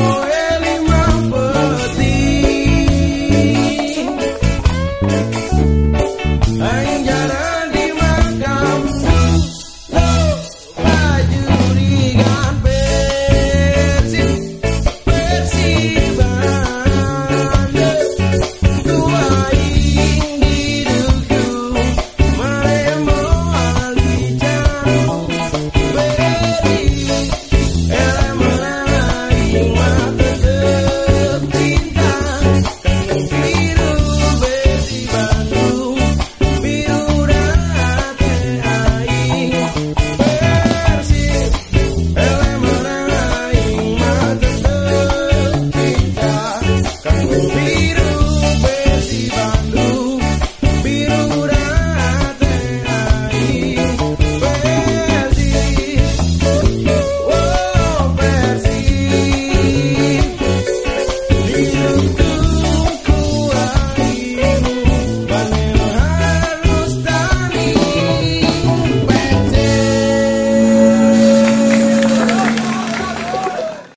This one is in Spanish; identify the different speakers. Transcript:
Speaker 1: Oh.